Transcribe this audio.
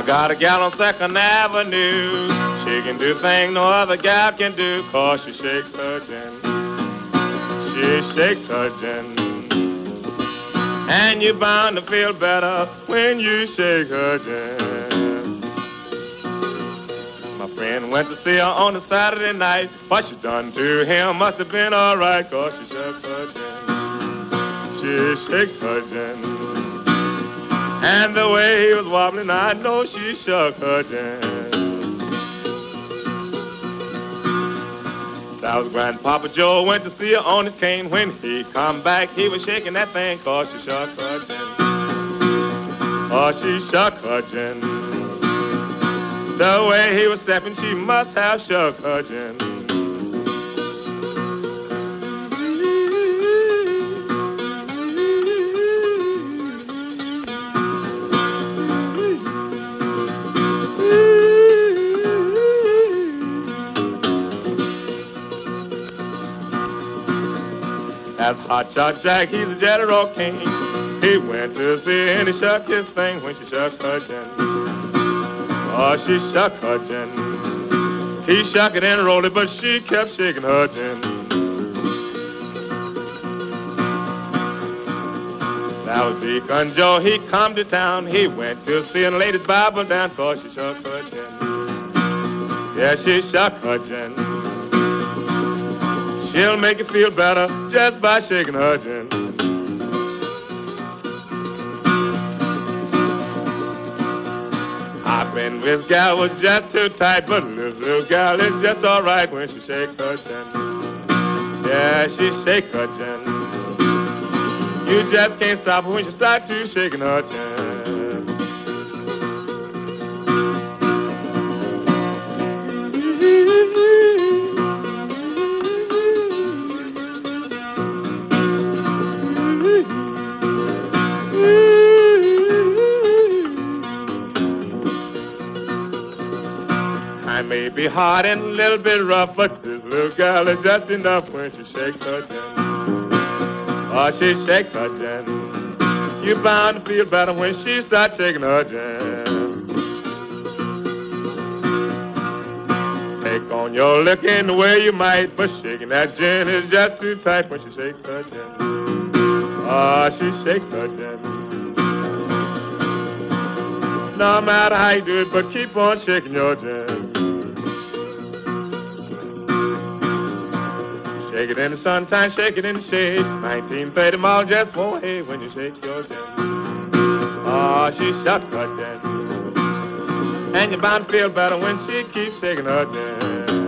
I got a gal on Second Avenue. She can do things no other gal can do, cause she shakes her gin. She shakes her gin. And you're bound to feel better when you shake her gin. My friend went to see her on a Saturday night. What she done to him must have been alright, cause she shook her gin. She shakes her gin. And the way he was wobbling, I know she shook her gin. That was Grandpapa Joe went to see her on his cane. When he come back, he was shaking that thing, cause she shook her gin. Oh, she shook her gin. The way he was stepping, she must have shook her gin. That's Hot Shot Jack, he's a general king. He went to see and he shook his thing when she shook her gin. Oh, she shook her gin. He shook it and rolled it, but she kept shaking her gin. Now Deacon Joe, he come to town. He went to see a lady's Bible down, cause she shook her gin. Yeah, she shook her gin. She'll make you feel better just by shaking her gin. I've been with gal was just too tight, but this little gal is just all right when she shakes her chin. Yeah, she shakes her chin. You just can't stop her when she starts to shaking her gin. I may be hard and a little bit rough, but this little gal is just enough when she shakes her gin. Oh, ah, she shakes her gin. You're bound to feel better when she starts shaking her gin. Take on your licking the way you might, but shaking that gin is just too tight when she shakes her gin. Oh, ah, she shakes her gin. No matter how you do it, but keep on shaking your gin. Shake it in the sunshine, shake it in the shade. 1930 mile just won't hate when you shake your gin. Oh, ah, she shook her gin. And you're bound to feel better when she keeps shaking her gin.